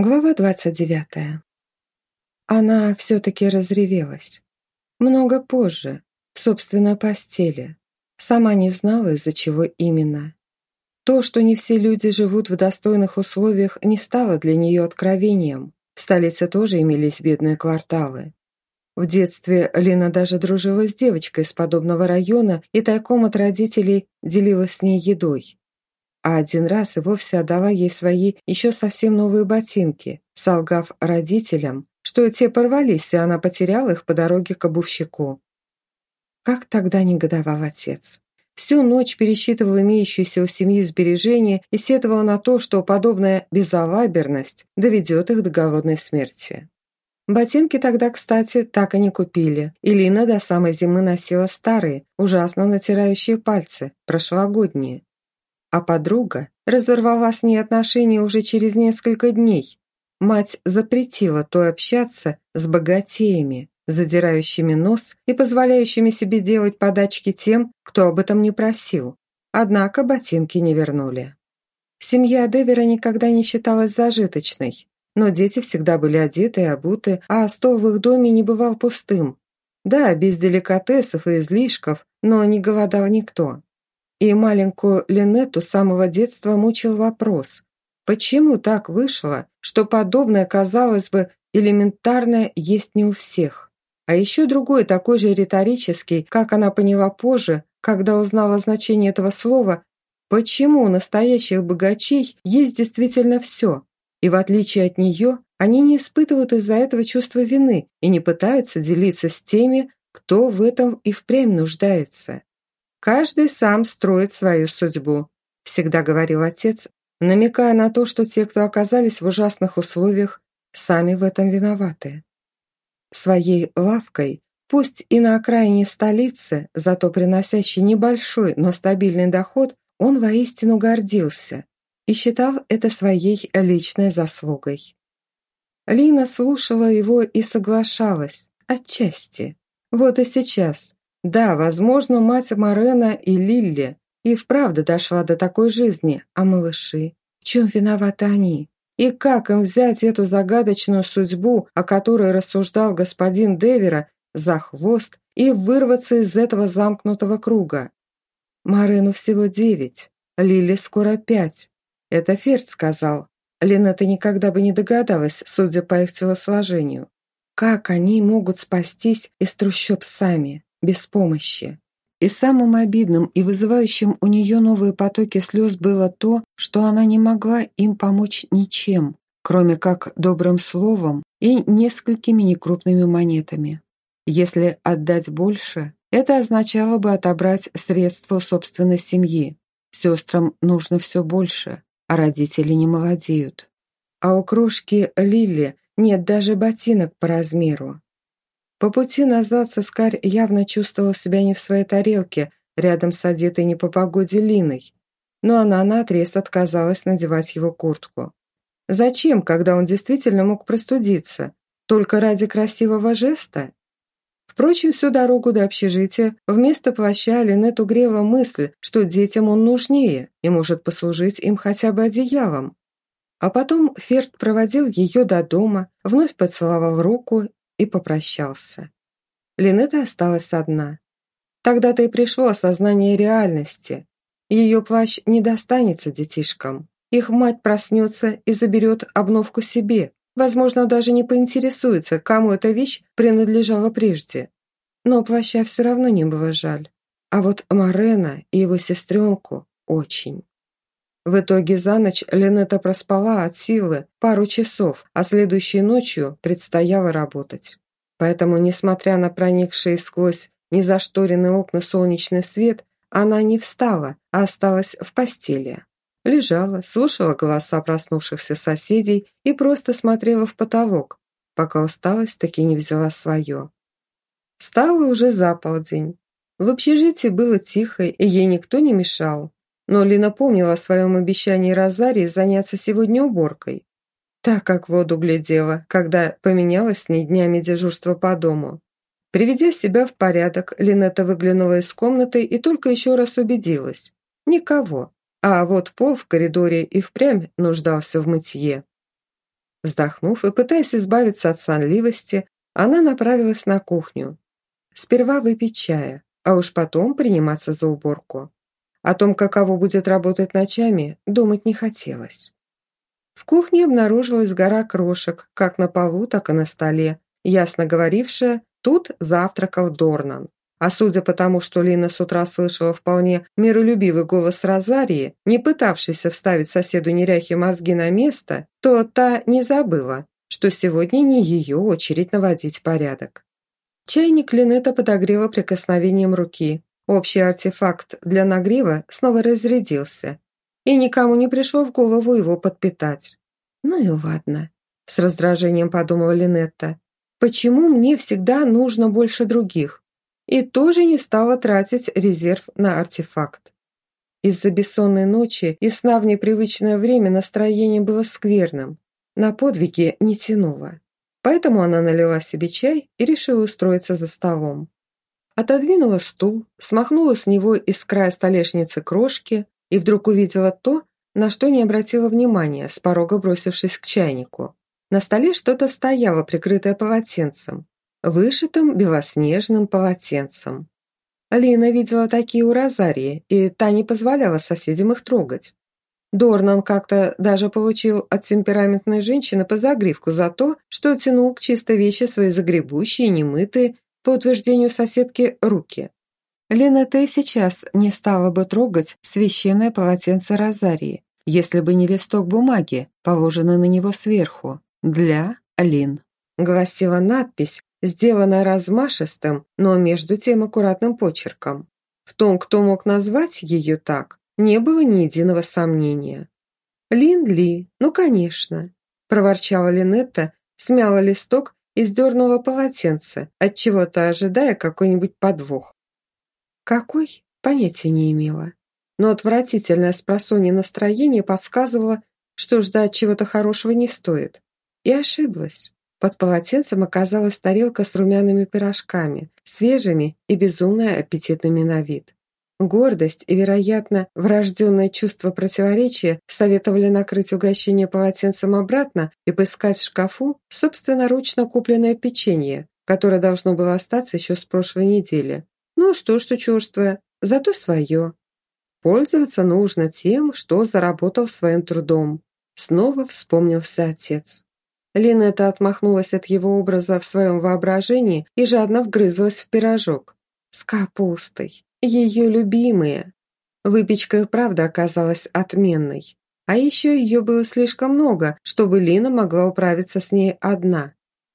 Глава двадцать девятая. Она все-таки разревелась. Много позже, в собственной постели. Сама не знала, из-за чего именно. То, что не все люди живут в достойных условиях, не стало для нее откровением. В столице тоже имелись бедные кварталы. В детстве Лина даже дружила с девочкой из подобного района и тайком от родителей делилась с ней едой а один раз и вовсе отдала ей свои еще совсем новые ботинки, солгав родителям, что те порвались, и она потеряла их по дороге к обувщику. Как тогда негодовал отец? Всю ночь пересчитывал имеющиеся у семьи сбережения и сетовал на то, что подобная безалаберность доведет их до голодной смерти. Ботинки тогда, кстати, так и не купили, и Лина до самой зимы носила старые, ужасно натирающие пальцы, прошлогодние, а подруга разорвала с ней отношения уже через несколько дней. Мать запретила той общаться с богатеями, задирающими нос и позволяющими себе делать подачки тем, кто об этом не просил. Однако ботинки не вернули. Семья Девера никогда не считалась зажиточной, но дети всегда были одеты и обуты, а стол в их доме не бывал пустым. Да, без деликатесов и излишков, но не голодал никто. И маленькую Линетту с самого детства мучил вопрос, почему так вышло, что подобное, казалось бы, элементарное есть не у всех. А еще другой, такой же риторический, как она поняла позже, когда узнала значение этого слова, почему у настоящих богачей есть действительно все, и в отличие от нее, они не испытывают из-за этого чувства вины и не пытаются делиться с теми, кто в этом и впрямь нуждается. «Каждый сам строит свою судьбу», – всегда говорил отец, намекая на то, что те, кто оказались в ужасных условиях, сами в этом виноваты. Своей лавкой, пусть и на окраине столицы, зато приносящей небольшой, но стабильный доход, он воистину гордился и считал это своей личной заслугой. Лина слушала его и соглашалась, отчасти. Вот и сейчас, да, возможно, мать Марена и Лилли и вправду дошла до такой жизни, а малыши? В чем виноваты они? И как им взять эту загадочную судьбу, о которой рассуждал господин Девера, за хвост и вырваться из этого замкнутого круга? Марену всего девять, Лили скоро пять. Это Ферд сказал. Лена-то никогда бы не догадалась, судя по их телосложению. Как они могут спастись из трущоб сами? Без помощи. И самым обидным и вызывающим у нее новые потоки слез было то, что она не могла им помочь ничем, кроме как добрым словом и несколькими некрупными монетами. Если отдать больше, это означало бы отобрать средства собственной семьи. Сестрам нужно все больше, а родители не молодеют. А у крошки Лили нет даже ботинок по размеру. По пути назад Сыскарь явно чувствовал себя не в своей тарелке, рядом с одетой не по погоде Линой. Но она наотрез отказалась надевать его куртку. Зачем, когда он действительно мог простудиться? Только ради красивого жеста? Впрочем, всю дорогу до общежития вместо плаща Линет угрела мысль, что детям он нужнее и может послужить им хотя бы одеялом. А потом Ферд проводил ее до дома, вновь поцеловал руку и попрощался. Линета осталась одна. Тогда-то и пришло осознание реальности. Ее плащ не достанется детишкам. Их мать проснется и заберет обновку себе. Возможно, даже не поинтересуется, кому эта вещь принадлежала прежде. Но плаща все равно не было жаль. А вот Марена и его сестренку очень. В итоге за ночь Ленета проспала от силы пару часов, а следующей ночью предстояло работать. Поэтому, несмотря на проникший сквозь незашторенные окна солнечный свет, она не встала, а осталась в постели. Лежала, слушала голоса проснувшихся соседей и просто смотрела в потолок, пока усталость таки не взяла свое. Встала уже за полдень. В общежитии было тихо, и ей никто не мешал. Но Лина помнила о своем обещании Розарии заняться сегодня уборкой. Так как воду глядела, когда поменялась с ней днями дежурства по дому. Приведя себя в порядок, Линетта выглянула из комнаты и только еще раз убедилась. Никого. А вот пол в коридоре и впрямь нуждался в мытье. Вздохнув и пытаясь избавиться от сонливости, она направилась на кухню. Сперва выпить чая, а уж потом приниматься за уборку. О том, каково будет работать ночами, думать не хотелось. В кухне обнаружилась гора крошек, как на полу, так и на столе, ясно говорившая «тут завтракал Дорнан». А судя по тому, что Лина с утра слышала вполне миролюбивый голос Розарии, не пытавшийся вставить соседу неряхи мозги на место, то та не забыла, что сегодня не ее очередь наводить порядок. Чайник Линета подогрела прикосновением руки. Общий артефакт для нагрева снова разрядился, и никому не пришло в голову его подпитать. «Ну и ладно», – с раздражением подумала Линетта. «Почему мне всегда нужно больше других?» И тоже не стала тратить резерв на артефакт. Из-за бессонной ночи и сна в непривычное время настроение было скверным. На подвиги не тянуло. Поэтому она налила себе чай и решила устроиться за столом. Отодвинула стул, смахнула с него из края столешницы крошки, и вдруг увидела то, на что не обратила внимания, с порога бросившись к чайнику. На столе что-то стояло, прикрытое полотенцем, вышитым белоснежным полотенцем. Лина видела такие у Розарии, и та не позволяла соседям их трогать. Дорнан как-то даже получил от темпераментной женщины по загривку за то, что тянул к чистой вещи свои загребущие, немытые, по утверждению соседки, руки. Лена ты сейчас не стала бы трогать священное полотенце Розарии, если бы не листок бумаги, положенный на него сверху. «Для Лин», — гласила надпись, сделанная размашистым, но между тем аккуратным почерком. В том, кто мог назвать ее так, не было ни единого сомнения. «Лин Ли, ну, конечно», — проворчала Линетта, смяла листок и сдернула полотенце, отчего-то ожидая какой-нибудь подвох. Какой? Понятия не имела. Но отвратительное спросонье настроение подсказывало, что ждать чего-то хорошего не стоит. И ошиблась. Под полотенцем оказалась тарелка с румяными пирожками, свежими и безумно аппетитными на вид. Гордость и, вероятно, врожденное чувство противоречия советовали накрыть угощение полотенцем обратно и поискать в шкафу собственноручно купленное печенье, которое должно было остаться еще с прошлой недели. Ну что, что черствое, зато свое. Пользоваться нужно тем, что заработал своим трудом. Снова вспомнился отец. Линетта отмахнулась от его образа в своем воображении и жадно вгрызлась в пирожок. С капустой. Ее любимые. Выпечка и правда оказалась отменной. А еще ее было слишком много, чтобы Лина могла управиться с ней одна.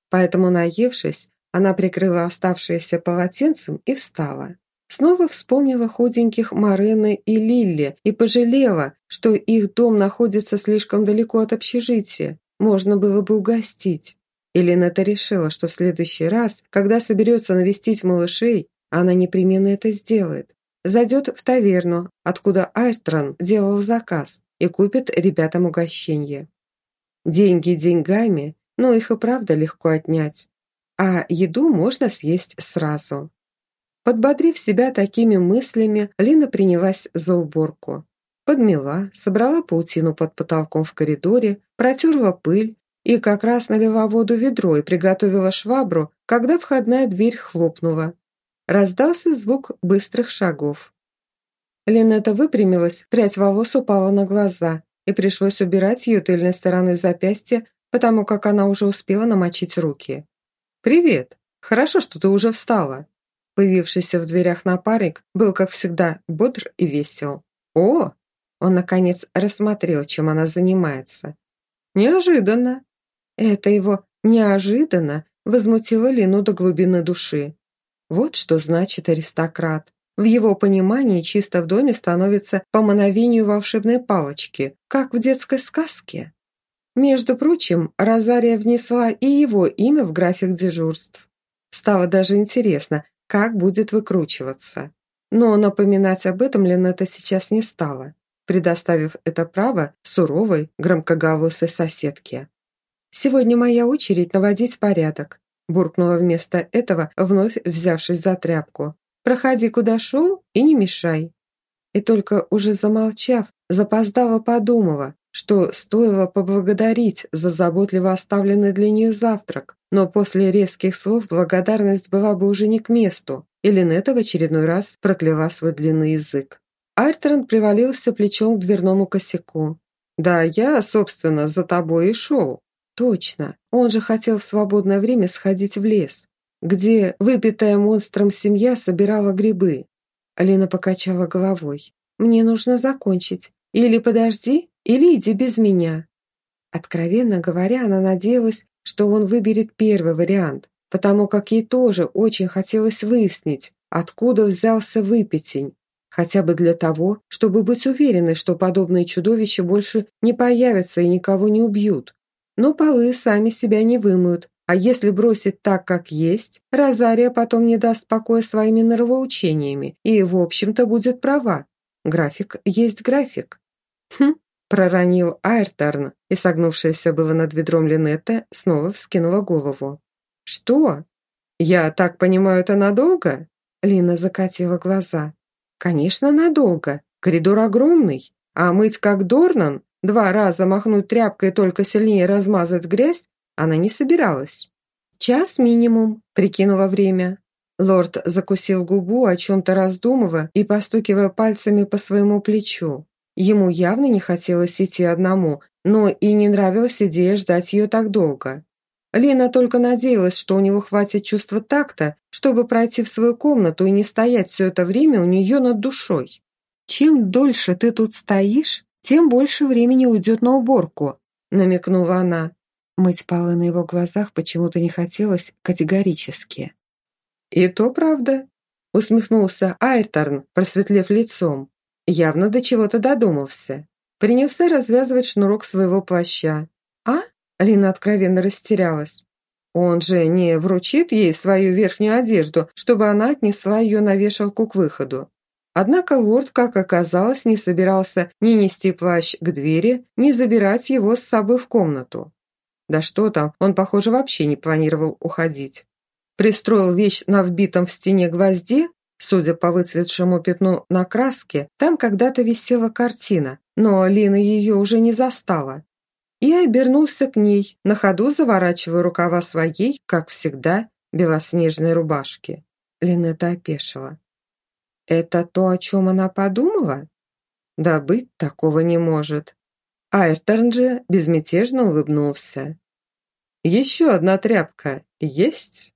Поэтому, наевшись, она прикрыла оставшееся полотенцем и встала. Снова вспомнила худеньких Марены и Лилли и пожалела, что их дом находится слишком далеко от общежития. Можно было бы угостить. Елена-то решила, что в следующий раз, когда соберется навестить малышей, она непременно это сделает. Зайдет в таверну, откуда Альтрон делал заказ, и купит ребятам угощение. Деньги деньгами, но их и правда легко отнять а еду можно съесть сразу. Подбодрив себя такими мыслями, Лина принялась за уборку. Подмела, собрала паутину под потолком в коридоре, протерла пыль и как раз налила воду ведро и приготовила швабру, когда входная дверь хлопнула. Раздался звук быстрых шагов. Линета выпрямилась, прядь волос упала на глаза, и пришлось убирать ее тыльной стороной запястья, потому как она уже успела намочить руки. «Привет! Хорошо, что ты уже встала!» Появившийся в дверях напарник был, как всегда, бодр и весел. «О!» Он, наконец, рассмотрел, чем она занимается. «Неожиданно!» Это его «неожиданно» возмутило Лину до глубины души. Вот что значит аристократ. В его понимании чисто в доме становится по мановению волшебной палочки, как в детской сказке. Между прочим, Розария внесла и его имя в график дежурств. Стало даже интересно, как будет выкручиваться. Но напоминать об этом Ленета сейчас не стала, предоставив это право суровой, громкоголосой соседке. «Сегодня моя очередь наводить порядок», буркнула вместо этого, вновь взявшись за тряпку. «Проходи, куда шел, и не мешай». И только уже замолчав, запоздала подумала, что стоило поблагодарить за заботливо оставленный для нее завтрак, но после резких слов благодарность была бы уже не к месту, и Линетта в очередной раз прокляла свой длинный язык. Альтерн привалился плечом к дверному косяку. «Да, я, собственно, за тобой и шел». «Точно, он же хотел в свободное время сходить в лес, где выпитая монстром семья собирала грибы». Алина покачала головой. «Мне нужно закончить. Или подожди, или иди без меня». Откровенно говоря, она надеялась, что он выберет первый вариант, потому как ей тоже очень хотелось выяснить, откуда взялся выпятень, хотя бы для того, чтобы быть уверенной, что подобные чудовища больше не появятся и никого не убьют. Но полы сами себя не вымоют, а если бросить так, как есть, Розария потом не даст покоя своими норовоучениями и, в общем-то, будет права. График есть график. Хм, проронил Айрторн, и согнувшаяся было над ведром Линетта снова вскинула голову. «Что? Я так понимаю, это надолго?» Лина закатила глаза. «Конечно, надолго. Коридор огромный. А мыть как Дорнан, два раза махнуть тряпкой и только сильнее размазать грязь, она не собиралась. «Час минимум», — прикинула время. Лорд закусил губу, о чем-то раздумывая и постукивая пальцами по своему плечу. Ему явно не хотелось идти одному, но и не нравилась идея ждать ее так долго. Лина только надеялась, что у него хватит чувства такта, чтобы пройти в свою комнату и не стоять все это время у нее над душой. «Чем дольше ты тут стоишь, тем больше времени уйдет на уборку», намекнула она. Мыть полы на его глазах почему-то не хотелось категорически. «И то правда», усмехнулся Айрторн, просветлев лицом. Явно до чего-то додумался. Принялся развязывать шнурок своего плаща. «А?» Лина откровенно растерялась. Он же не вручит ей свою верхнюю одежду, чтобы она отнесла ее на вешалку к выходу. Однако лорд, как оказалось, не собирался ни нести плащ к двери, ни забирать его с собой в комнату. Да что там, он, похоже, вообще не планировал уходить. Пристроил вещь на вбитом в стене гвозде, судя по выцветшему пятну на краске, там когда-то висела картина, но Лина ее уже не застала и обернулся к ней, на ходу заворачивая рукава своей, как всегда, белоснежной рубашки. Линетта опешила. «Это то, о чем она подумала?» «Да быть такого не может». Айрторн же безмятежно улыбнулся. «Еще одна тряпка есть?»